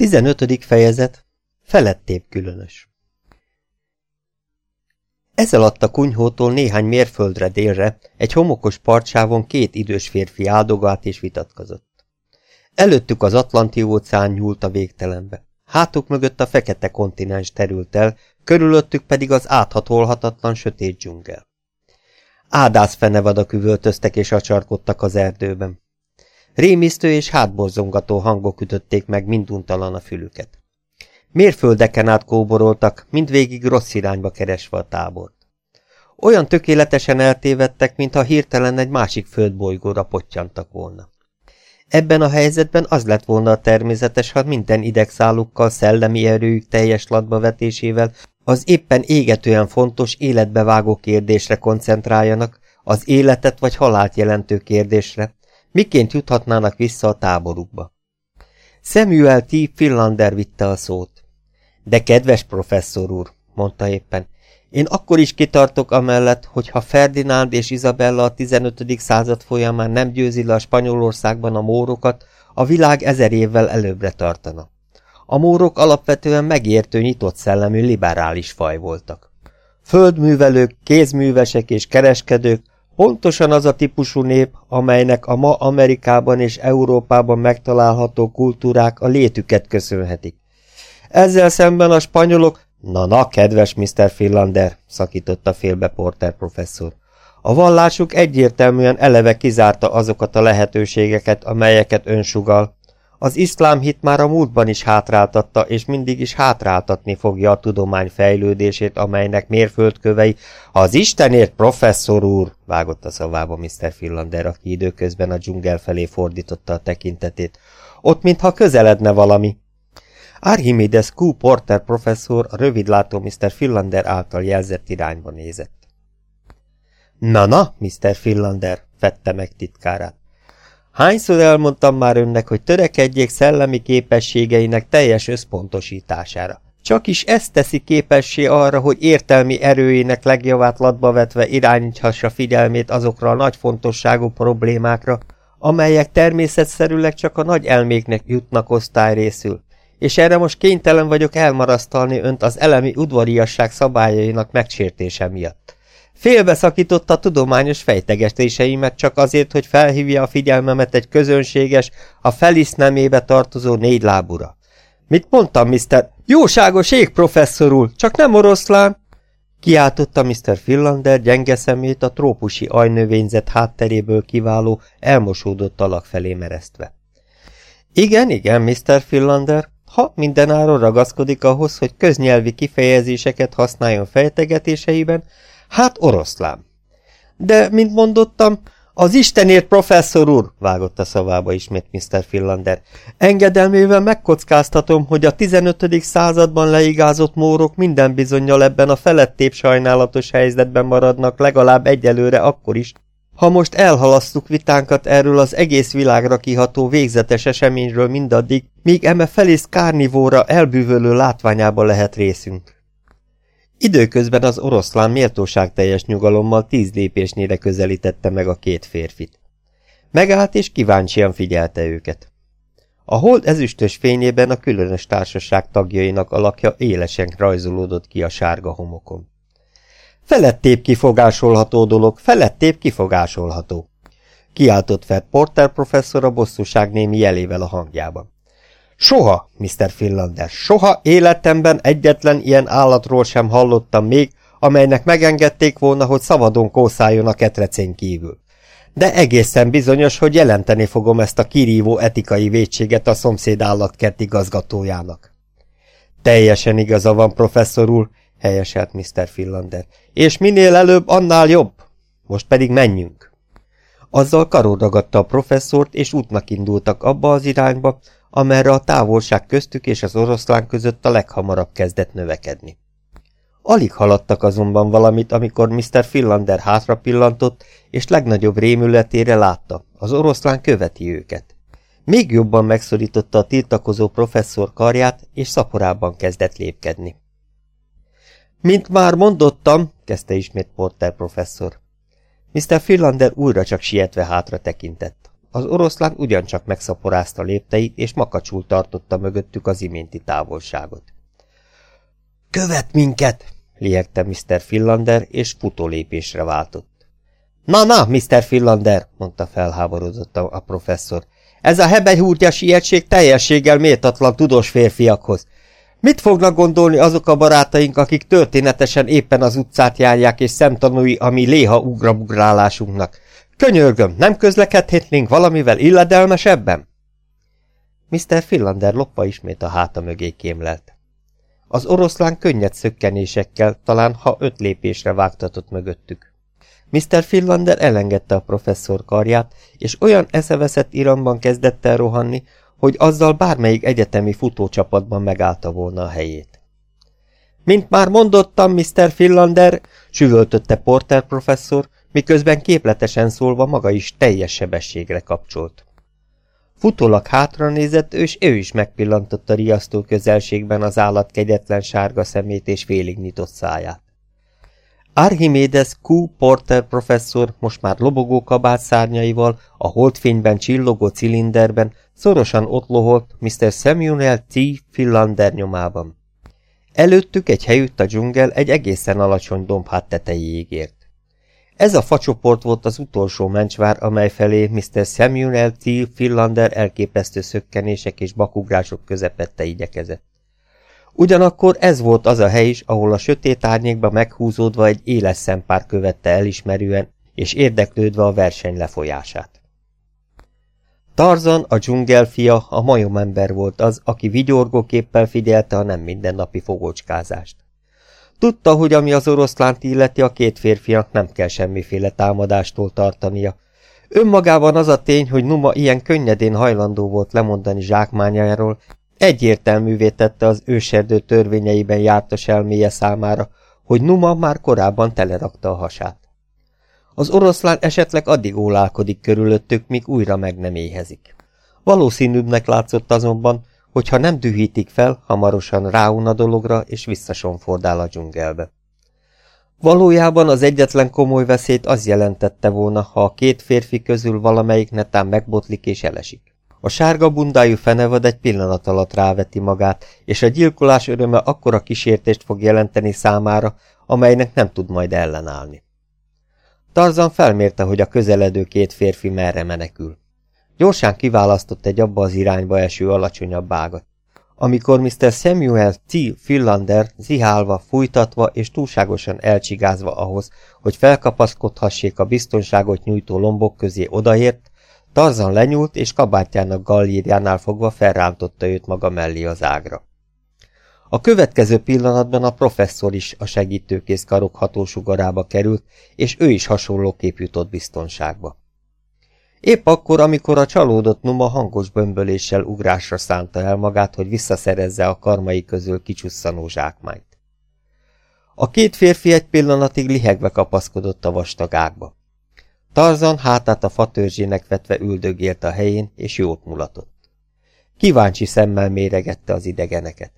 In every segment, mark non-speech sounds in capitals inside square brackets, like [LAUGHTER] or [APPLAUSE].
15. fejezet Felettébb különös Ez alatt a kunyhótól néhány mérföldre délre egy homokos partsávon két idős férfi áldogált és vitatkozott. Előttük az Atlanti óceán nyúlt a végtelenbe. Hátuk mögött a fekete kontinens terült el, körülöttük pedig az áthatolhatatlan sötét dzsungel. Ádász fenevadak üvöltöztek és acsarkodtak az erdőben. Rémisztő és hátborzongató hangok ütötték meg minduntalan a fülüket. Mérföldeken át kóboroltak, mindvégig rossz irányba keresve a tábort. Olyan tökéletesen eltévedtek, mintha hirtelen egy másik földbolygóra pottyantak volna. Ebben a helyzetben az lett volna a természetes, ha minden idegszálukkal, szellemi erőjük teljes vetésével az éppen égetően fontos, életbevágó kérdésre koncentráljanak, az életet vagy halált jelentő kérdésre, Miként juthatnának vissza a táborukba? Samuel T. Finlander vitte a szót. De kedves professzor úr, mondta éppen, én akkor is kitartok amellett, hogy ha Ferdinánd és Izabella a 15. század folyamán nem győzi le a Spanyolországban a mórokat, a világ ezer évvel előbbre tartana. A mórok alapvetően megértő, nyitott szellemű liberális faj voltak. Földművelők, kézművesek és kereskedők, Pontosan az a típusú nép, amelynek a ma Amerikában és Európában megtalálható kultúrák a létüket köszönhetik. Ezzel szemben a spanyolok... Na-na, kedves Mr. Finlander, szakította félbe Porter professzor. A vallásuk egyértelműen eleve kizárta azokat a lehetőségeket, amelyeket ön sugal. Az iszlám hit már a múltban is hátráltatta, és mindig is hátráltatni fogja a tudomány fejlődését, amelynek mérföldkövei az Istenért, professzor úr, vágott a szavába Mr. Finlander, aki időközben a dzsungel felé fordította a tekintetét. Ott, mintha közeledne valami. Archimedes Q. Porter professzor a rövidlátó Mr. Finlander által jelzett irányba nézett. Na-na, Mr. Finlander, fette meg titkárát. Hányszor elmondtam már önnek, hogy törekedjék szellemi képességeinek teljes összpontosítására. Csak is ezt teszi képessé arra, hogy értelmi erőjének legjavát latba vetve irányíthassa figyelmét azokra a nagy fontosságú problémákra, amelyek természetszerűleg csak a nagy elméknek jutnak osztályrészül, és erre most kénytelen vagyok elmarasztalni önt az elemi udvariasság szabályainak megsértése miatt. Félbeszakította tudományos fejtegetéseimet csak azért, hogy felhívja a figyelmemet egy közönséges, a Felisz nemébe tartozó négy lábura. Mit mondtam, Mr. Jóságos ég, professzor úr, csak nem oroszlán! Kiáltotta Mr. Finlander gyenge szemét a trópusi ajnövényzet hátteréből kiváló, elmosódott alak felé meresztve. Igen, igen, Mr. Finlander, ha mindenáron ragaszkodik ahhoz, hogy köznyelvi kifejezéseket használjon fejtegetéseiben, Hát oroszlán. De, mint mondottam, az Istenért, professzor úr, vágott a szavába ismét Mr. Finlander. Engedelmével megkockáztatom, hogy a 15. században leigázott mórok minden bizonyal ebben a felettébb sajnálatos helyzetben maradnak legalább egyelőre akkor is, ha most elhalasztuk vitánkat erről az egész világra kiható végzetes eseményről mindaddig, míg eme felész kárnivóra elbűvölő látványába lehet részünk. Időközben az oroszlán méltóságteljes nyugalommal tíz lépésnyire közelítette meg a két férfit. Megállt és kíváncsian figyelte őket. A hold ezüstös fényében a különös társaság tagjainak alakja élesen rajzolódott ki a sárga homokon. Felettébb kifogásolható dolog, felettébb kifogásolható. Kiáltott fel Porter professzor a bosszúság némi jelével a hangjában. Soha, Mr. Finlander, soha életemben egyetlen ilyen állatról sem hallottam még, amelynek megengedték volna, hogy szabadon kószáljon a ketrecén kívül. De egészen bizonyos, hogy jelenteni fogom ezt a kirívó etikai vétséget a szomszéd állatkert igazgatójának. Teljesen igaza van, professzor úr, helyeselt Mr. Finlander, és minél előbb, annál jobb. Most pedig menjünk. Azzal karódagadta a professzort, és útnak indultak abba az irányba, amerre a távolság köztük és az oroszlán között a leghamarabb kezdett növekedni. Alig haladtak azonban valamit, amikor Mr. Finlander hátra pillantott, és legnagyobb rémületére látta, az oroszlán követi őket. Még jobban megszorította a tiltakozó professzor karját, és szaporában kezdett lépkedni. Mint már mondottam, kezdte ismét Porter professzor. Mr. Finlander újra csak sietve hátra tekintett. Az oroszlán ugyancsak megszaporázta lépteit, és makacsul tartotta mögöttük az iménti távolságot. Követ minket! liegte Mr. Finlander, és futólépésre váltott. Na, na, Mr. Finlander, mondta felháborodott a, professzor. Ez a hebehúrtya sietség teljességgel méltatlan tudós férfiakhoz. Mit fognak gondolni azok a barátaink, akik történetesen éppen az utcát járják, és szemtanúi a mi léha ugrabugrálásunknak? Könyörgöm, nem közlekedhetnénk valamivel illedelmesebben? Mr. Finlander lopva ismét a háta mögé kémlelt. Az oroszlán könnyed szökkenésekkel, talán ha öt lépésre vágtatott mögöttük. Mr. Finlander elengedte a professzor karját, és olyan eszeveszett iramban kezdett el rohanni, hogy azzal bármelyik egyetemi futócsapatban megállta volna a helyét. Mint már mondottam, Mr. Finlander, süvöltötte Porter professzor, miközben képletesen szólva maga is teljes sebességre kapcsolt. Futólag hátra nézett, és ő is megpillantotta riasztó közelségben az állat kegyetlen sárga szemét és félig nyitott száját. Archimedes Q. Porter professzor most már lobogó kabát szárnyaival, a holdfényben csillogó cilinderben szorosan ott loholt Mr. Samuel T. Finlander nyomában. Előttük egy helyütt a dzsungel egy egészen alacsony dombhát tetejéig ért. Ez a facsoport volt az utolsó mencsvár, amely felé Mr. Samuel T. Finlander elképesztő szökkenések és bakugrások közepette igyekezett. Ugyanakkor ez volt az a hely is, ahol a sötét árnyékba meghúzódva egy éles szempár követte elismerően és érdeklődve a verseny lefolyását. Tarzan, a dzsungel fia, a majomember volt az, aki vigyorgóképpel figyelte a nem mindennapi fogócskázást. Tudta, hogy ami az oroszlánt illeti, a két férfiak nem kell semmiféle támadástól tartania. Önmagában az a tény, hogy Numa ilyen könnyedén hajlandó volt lemondani zsákmányáról, egyértelművé tette az őserdő törvényeiben jártas elméje számára, hogy Numa már korábban telerakta a hasát. Az oroszlán esetleg addig ólálkodik körülöttük, míg újra meg nem éhezik. Valószínűbbnek látszott azonban, hogy ha nem dühítik fel, hamarosan ráun a dologra, és visszasonfordál a dzsungelbe. Valójában az egyetlen komoly veszélyt az jelentette volna, ha a két férfi közül valamelyik netán megbotlik és elesik. A sárga bundájú fenevad egy pillanat alatt ráveti magát, és a gyilkolás öröme akkora kísértést fog jelenteni számára, amelynek nem tud majd ellenállni. Tarzan felmérte, hogy a közeledő két férfi merre menekül. Gyorsan kiválasztott egy abba az irányba eső alacsonyabb ágat. Amikor Mr. Samuel T. Finlander zihálva, fújtatva és túlságosan elcsigázva ahhoz, hogy felkapaszkodhassék a biztonságot nyújtó lombok közé odaért, Tarzan lenyúlt és kabátjának gallírjánál fogva felrántotta őt maga mellé az ágra. A következő pillanatban a professzor is a segítőkész karok hatósugarába került, és ő is hasonlóképp jutott biztonságba. Épp akkor, amikor a csalódott Numa hangos bömböléssel ugrásra szánta el magát, hogy visszaszerezze a karmai közül kicsusszanó zsákmányt. A két férfi egy pillanatig lihegve kapaszkodott a vastag ágba. Tarzan hátát a fatörzsének vetve üldögélt a helyén, és jót mulatott. Kíváncsi szemmel méregette az idegeneket.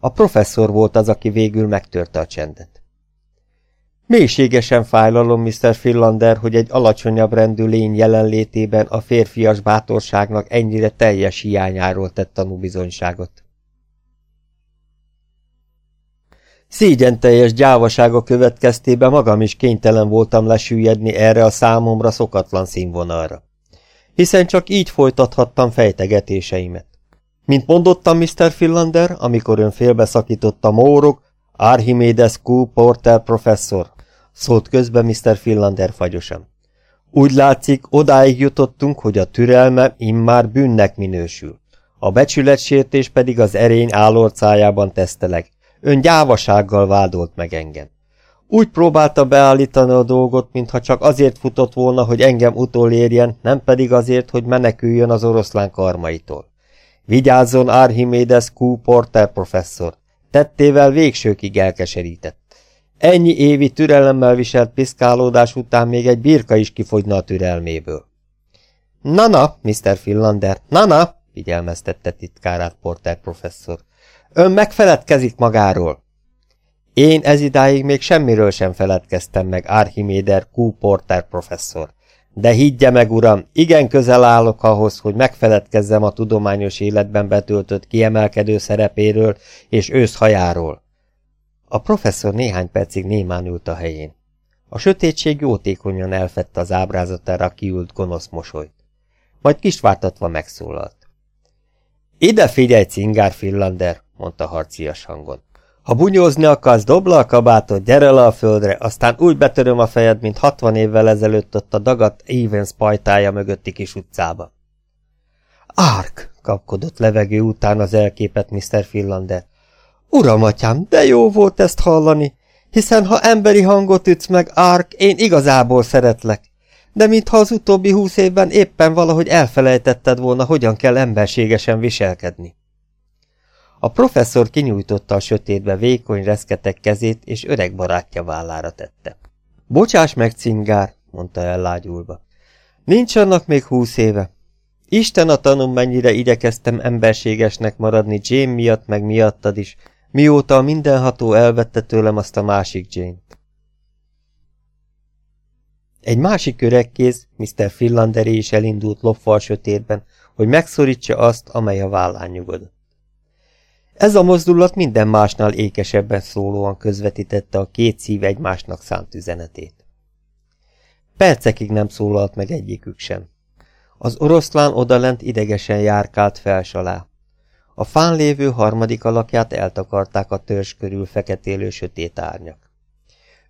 A professzor volt az, aki végül megtörte a csendet. Mélységesen fájlalom, Mr. Finlander, hogy egy alacsonyabb rendű lény jelenlétében a férfias bátorságnak ennyire teljes hiányáról tett tanúbizonyságot. Szégyen teljes gyávasága következtében magam is kénytelen voltam lesüllyedni erre a számomra szokatlan színvonalra. Hiszen csak így folytathattam fejtegetéseimet. Mint mondottam Mr. Finlander, amikor ön félbeszakította Mórok, Archimedes Q. Porter professzor, szólt közbe Mr. Finlander fagyosan. Úgy látszik, odáig jutottunk, hogy a türelme immár bűnnek minősül. A becsületsértés pedig az erény állorcájában teszteleg. Ön gyávasággal vádolt meg engem. Úgy próbálta beállítani a dolgot, mintha csak azért futott volna, hogy engem utolérjen, nem pedig azért, hogy meneküljön az oroszlán karmaitól. Vigyázzon Archimedes Q. Porter professzor. Tettével végsőkig elkeserített. Ennyi évi türelemmel viselt piszkálódás után még egy birka is kifogyna a türelméből. Na-na, Mr. Finlander, na-na, figyelmeztette titkárát Porter professzor. Ön megfeledkezik magáról. Én ez idáig még semmiről sem feledkeztem meg, Archiméder Q. Porter professzor. De higgye meg, uram, igen közel állok ahhoz, hogy megfeledkezzem a tudományos életben betöltött kiemelkedő szerepéről és őszhajáról. A professzor néhány percig némán ült a helyén. A sötétség jótékonyan elfette az ábrázatára kiült gonosz mosolyt. Majd kisvártatva megszólalt. Ide figyelj, cingár Finlander, mondta harcias hangon. Ha bunyózni akarsz, dobla a kabátot, gyere le a földre, aztán úgy betöröm a fejed, mint hatvan évvel ezelőtt ott a dagat Evans pajtája mögötti kis utcába. Árk! kapkodott levegő után az elképet Mr. Finlander. Uram, atyám, de jó volt ezt hallani, hiszen ha emberi hangot ütsz meg, Árk, én igazából szeretlek. De mintha az utóbbi húsz évben éppen valahogy elfelejtetted volna, hogyan kell emberségesen viselkedni. A professzor kinyújtotta a sötétbe vékony reszketek kezét, és öreg barátja vállára tette. Bocsáss meg, cingár, mondta ellágyulva. Nincs annak még húsz éve. Isten a tanum, mennyire igyekeztem emberségesnek maradni Jane miatt, meg miattad is, mióta a mindenható elvette tőlem azt a másik Jane-t. Egy másik öreg kéz, Mr. Finlanderi is elindult lopva sötétben, hogy megszorítsa azt, amely a vállán nyugodott. Ez a mozdulat minden másnál ékesebben szólóan közvetítette a két szív egymásnak szánt üzenetét. Percekig nem szólalt meg egyikük sem. Az oroszlán odalent idegesen járkált fels alá. A fán lévő harmadik alakját eltakarták a törzs körül feketélő sötét árnyak.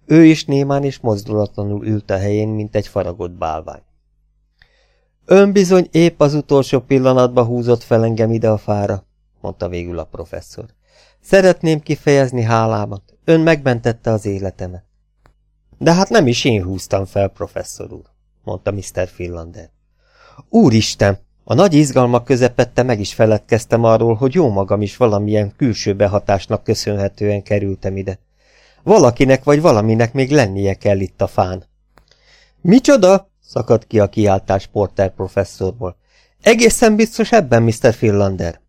Ő is némán és mozdulatlanul ült a helyén, mint egy faragott bálvány. Ön bizony épp az utolsó pillanatban húzott fel engem ide a fára, mondta végül a professzor. Szeretném kifejezni hálámat. Ön megmentette az életemet. De hát nem is én húztam fel, professzor úr, mondta Mr. Finlander. Úristen, a nagy izgalmak közepette meg is feledkeztem arról, hogy jó magam is valamilyen külső behatásnak köszönhetően kerültem ide. Valakinek vagy valaminek még lennie kell itt a fán. Micsoda? szakadt ki a kiáltás Porter professzorból. Egészen biztos ebben, Mr. Finlander.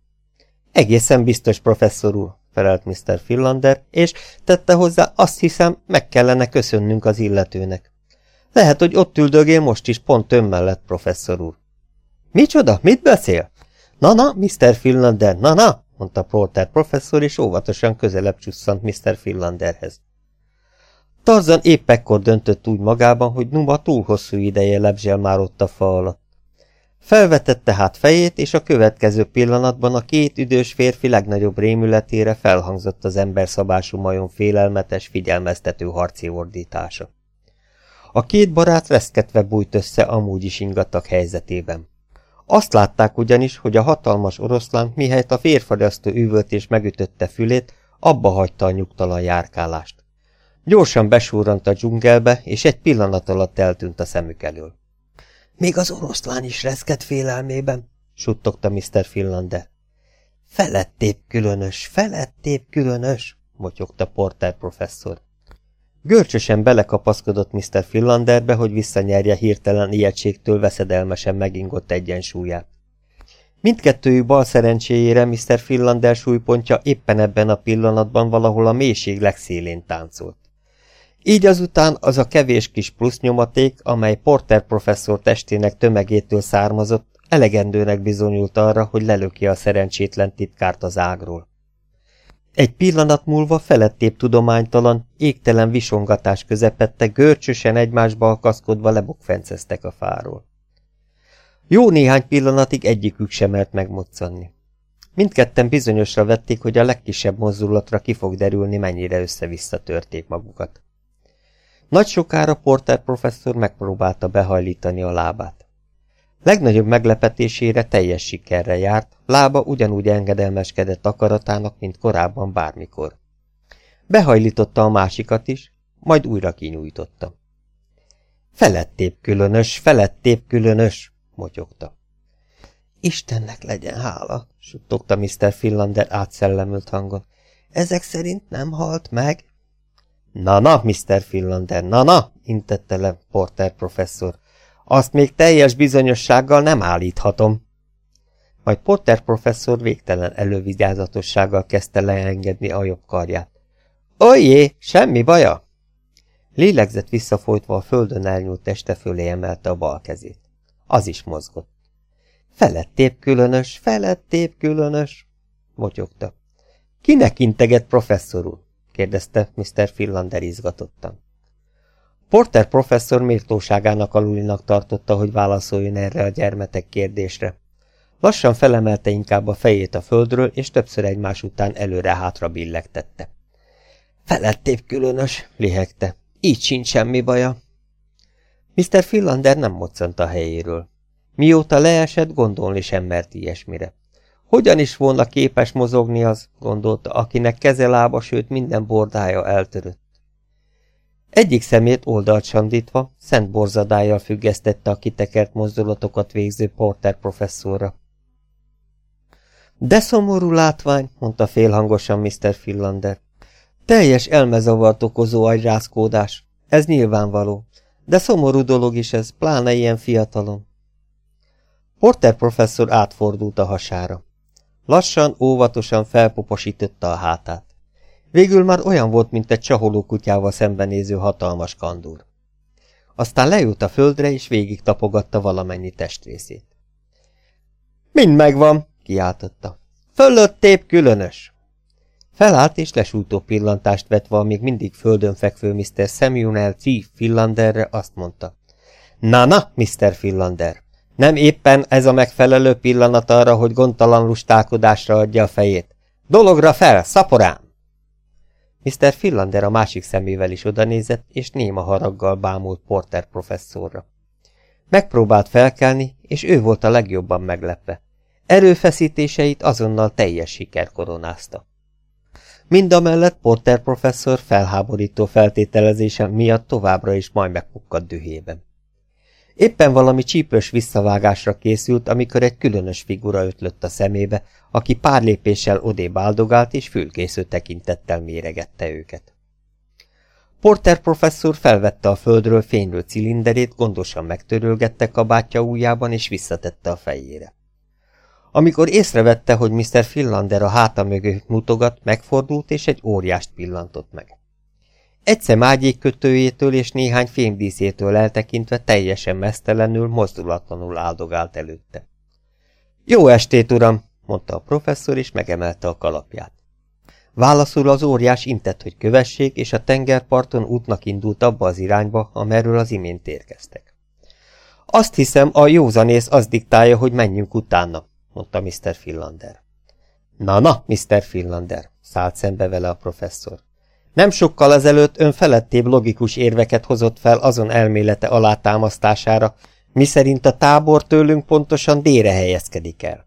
Egészen biztos, professzor úr, felelt Mr. Finlander, és tette hozzá, azt hiszem, meg kellene köszönnünk az illetőnek. Lehet, hogy ott üldögél most is pont ön mellett, professzor úr. Micsoda? Mit beszél? Na-na, Mr. Finlander, na-na, mondta Porter professzor, és óvatosan közelebb csusszant Mr. Finlanderhez. Tarzan épp ekkor döntött úgy magában, hogy Numa túl hosszú ideje lebzsel már ott a fa alatt. Felvetette hát fejét, és a következő pillanatban a két üdős férfi legnagyobb rémületére felhangzott az emberszabású majom félelmetes, figyelmeztető harci ordítása. A két barát reszketve bújt össze amúgy is ingatag helyzetében. Azt látták ugyanis, hogy a hatalmas oroszlán, mihelyt a férfagyasztó üvöltés megütötte fülét, abba hagyta a nyugtalan járkálást. Gyorsan besúrant a dzsungelbe, és egy pillanat alatt eltűnt a szemük elől. Még az oroszlán is reszket félelmében, suttogta Mr. Finlander. Felettébb különös, felettébb különös, motyogta Porter professzor. Görcsösen belekapaszkodott Mr. Finlanderbe, hogy visszanyerje hirtelen ijegységtől veszedelmesen megingott egyensúlyát. Mindkettőjük bal szerencséjére Mr. Finlander súlypontja éppen ebben a pillanatban valahol a mélység legszélén táncolt. Így azután az a kevés kis plusz nyomaték, amely Porter professzor testének tömegétől származott, elegendőnek bizonyult arra, hogy lelöki a szerencsétlen titkárt az ágról. Egy pillanat múlva felettébb tudománytalan, égtelen visongatás közepette görcsösen egymásba akaszkodva lebokfenceztek a fáról. Jó néhány pillanatig egyikük sem mert megmoccanni. Mindketten bizonyosra vették, hogy a legkisebb mozdulatra ki fog derülni, mennyire össze-vissza törték magukat. Nagy sokára Porter professzor megpróbálta behajlítani a lábát. Legnagyobb meglepetésére teljes sikerre járt, lába ugyanúgy engedelmeskedett akaratának, mint korábban bármikor. Behajlította a másikat is, majd újra kinyújtotta. Felettébb különös, felettébb különös, motyogta. Istennek legyen hála, suttogta Mr. Finlander átszellemült hangon. Ezek szerint nem halt meg? Na-na, Mr. Finlander, na-na, intette le Porter professzor. Azt még teljes bizonyossággal nem állíthatom. Majd Porter professzor végtelen elővigyázatossággal kezdte leengedni a jobb karját. Ojjé, semmi baja? Lélegzett visszafolytva a földön elnyúlt teste fölé emelte a bal kezét. Az is mozgott. Felettébb különös, felettébb különös, motyogta. Kinek integet professzor úr? kérdezte Mr. Finlander izgatottan. Porter professzor méltóságának alulinak tartotta, hogy válaszoljon erre a gyermetek kérdésre. Lassan felemelte inkább a fejét a földről, és többször egymás után előre-hátra billegtette. Felettébb különös, lihegte. Így sincs semmi baja. Mr. Finlander nem moccant a helyéről. Mióta leesett, gondolni sem mert ilyesmire. Hogyan is volna képes mozogni az, gondolta, akinek kezelába, sőt minden bordája eltörött. Egyik szemét oldalt sandítva, szent borzadájjal függesztette a kitekert mozdulatokat végző Porter professzorra. De szomorú látvány, mondta félhangosan Mr. Finlander. Teljes elmezavart okozó agyrázkódás. Ez nyilvánvaló. De szomorú dolog is ez, pláne ilyen fiatalon. Porter professzor átfordult a hasára. Lassan, óvatosan felpoposította a hátát. Végül már olyan volt, mint egy csaholó kutyával szembenéző hatalmas kandúr. Aztán leült a földre, és végig tapogatta valamennyi testrészét. Mind megvan, kiáltotta. Fölöttép különös! Felállt és lesújtó pillantást vetve a még mindig földön fekvő Mr. Samuel C. Finlanderre azt mondta. Na-na, Mr. Finlander, nem éppen ez a megfelelő pillanat arra, hogy gondtalan lustálkodásra adja a fejét. Dologra fel, szaporám! Mr. Finlander a másik szemével is odanézett, és néma haraggal bámult Porter professzorra. Megpróbált felkelni, és ő volt a legjobban meglepve. Erőfeszítéseit azonnal teljes siker koronázta. Mindamellett Porter professzor felháborító feltételezése miatt továbbra is majd megpukkad dühében. Éppen valami csípős visszavágásra készült, amikor egy különös figura ötlött a szemébe, aki pár lépéssel odébb áldogált és fülkésző tekintettel méregette őket. Porter professzor felvette a földről fénylő cilinderét, gondosan megtörölgette kabátja ujjában és visszatette a fejére. Amikor észrevette, hogy Mr. Finlander a háta mögött mutogat, megfordult és egy óriást pillantott meg. Egy szem kötőjétől és néhány fémdíszétől eltekintve teljesen mesztelenül, mozdulatlanul áldogált előtte. Jó estét, uram! mondta a professzor, és megemelte a kalapját. Válaszul az óriás intett, hogy kövessék, és a tengerparton útnak indult abba az irányba, amerről az imént érkeztek. Azt hiszem, a józanész az diktálja, hogy menjünk utána, mondta Mr. Finlander. Na-na, Mr. Finlander, szállt szembe vele a professzor. Nem sokkal ezelőtt ön felettébb logikus érveket hozott fel azon elmélete alátámasztására, miszerint a tábor tőlünk pontosan délre helyezkedik el.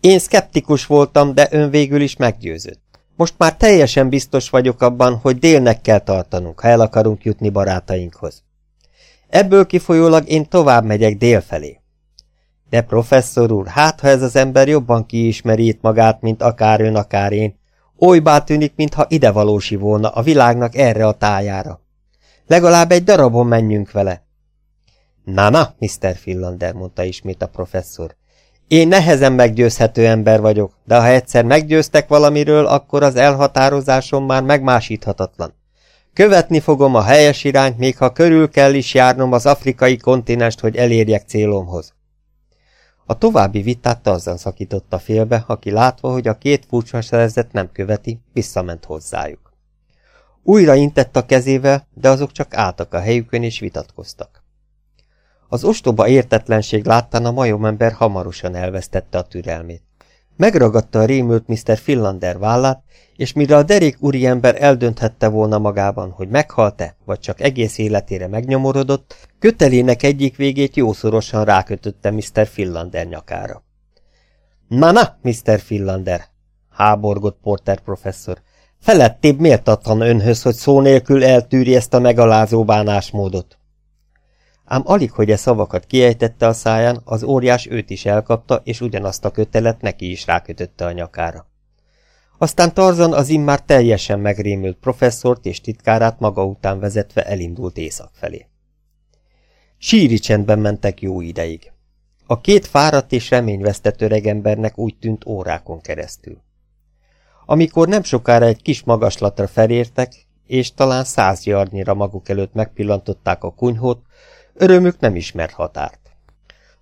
Én szkeptikus voltam, de ön végül is meggyőzött. Most már teljesen biztos vagyok abban, hogy délnek kell tartanunk, ha el akarunk jutni barátainkhoz. Ebből kifolyólag én tovább megyek dél felé. De professzor úr, hát ha ez az ember jobban kiismeri itt magát, mint akár ön, akár én, Olybá tűnik, mintha ide valósi volna a világnak erre a tájára. Legalább egy darabon menjünk vele. Na-na, Mr. Finlander, mondta ismét a professzor. Én nehezen meggyőzhető ember vagyok, de ha egyszer meggyőztek valamiről, akkor az elhatározásom már megmásíthatatlan. Követni fogom a helyes irányt, még ha körül kell is járnom az afrikai kontinest, hogy elérjek célomhoz. A további vitát azzal szakította félbe, aki látva, hogy a két furcsa szerzet nem követi, visszament hozzájuk. Újra intett a kezével, de azok csak álltak a helyükön és vitatkoztak. Az ostoba értetlenség láttán a majomember hamarosan elvesztette a türelmét. Megragadta a rémült Mr. Finlander vállát, és mire a derék úriember eldönthette volna magában, hogy meghalt-e, vagy csak egész életére megnyomorodott, kötelének egyik végét jószorosan rákötötte Mr. Finlander nyakára. Na-na, Mr. Finlander, háborgott Porter professzor, felettébb méltatlan önhöz, hogy szó nélkül eltűri ezt a megalázó bánásmódot. Ám alig, hogy e szavakat kiejtette a száján, az óriás őt is elkapta, és ugyanazt a kötelet neki is rákötötte a nyakára. Aztán Tarzan az immár teljesen megrémült professzort és titkárát maga után vezetve elindult észak felé. Síri csendben mentek jó ideig. A két fáradt és reményvesztett öregembernek úgy tűnt órákon keresztül. Amikor nem sokára egy kis magaslatra felértek, és talán száz jarnyira maguk előtt megpillantották a kunyhót, örömük nem ismert határt.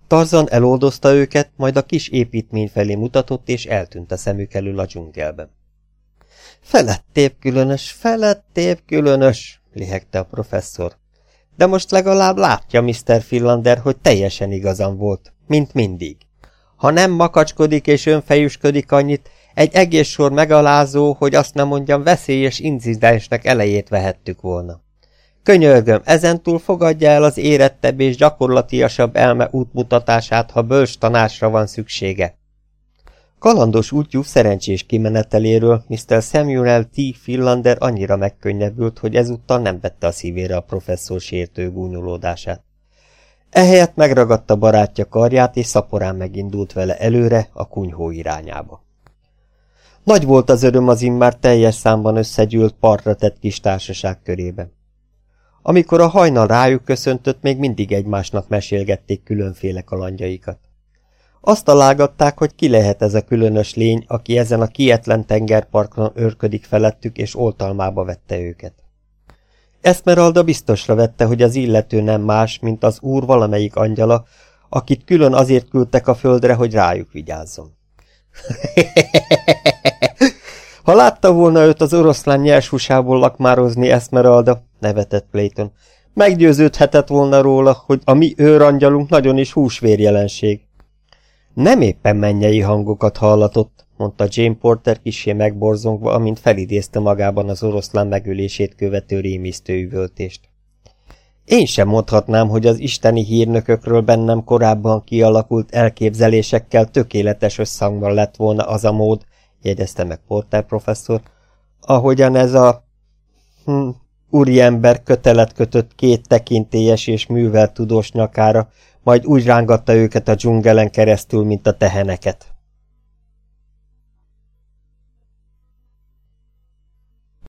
Tarzan eloldozta őket, majd a kis építmény felé mutatott, és eltűnt a szemük elől a dzsungelben. Felettébb különös, felettébb különös, lihegte a professzor. De most legalább látja Mr. Finlander, hogy teljesen igazam volt, mint mindig. Ha nem makacskodik és önfejüsködik annyit, egy egész sor megalázó, hogy azt nem mondjam, veszélyes incidensnek elejét vehettük volna. Könyörgöm, ezentúl fogadja el az érettebb és gyakorlatiasabb elme útmutatását, ha bölcs tanásra van szüksége. Kalandos útjú szerencsés kimeneteléről Mr. Samuel T. Finlander annyira megkönnyebbült, hogy ezúttal nem vette a szívére a professzor sértő gúnyolódását. Ehelyett megragadta barátja karját, és szaporán megindult vele előre a kunyhó irányába. Nagy volt az öröm az immár teljes számban összegyűlt partra tett kis társaság körében. Amikor a hajnal rájuk köszöntött, még mindig egymásnak mesélgették különféle kalandjaikat. Azt találgatták, hogy ki lehet ez a különös lény, aki ezen a kietlen tengerparkon őrködik felettük, és oltalmába vette őket. Eszmeralda biztosra vette, hogy az illető nem más, mint az úr valamelyik angyala, akit külön azért küldtek a földre, hogy rájuk vigyázzon. [LAUGHS] ha látta volna őt az oroszlán nyers húsából lakmározni Eszmeralda, nevetett Clayton, meggyőződhetett volna róla, hogy a mi őrangyalunk nagyon is húsvérjelenség. Nem éppen mennyei hangokat hallatott, mondta Jane Porter kisé megborzongva, amint felidézte magában az oroszlán megölését követő rémisztő üvöltést. Én sem mondhatnám, hogy az isteni hírnökökről bennem korábban kialakult elképzelésekkel tökéletes összhangban lett volna az a mód, jegyezte meg Porter professzor, ahogyan ez a hm, úriember kötelet kötött két tekintélyes és művel tudós nyakára, majd úgy rángatta őket a dzsungelen keresztül, mint a teheneket.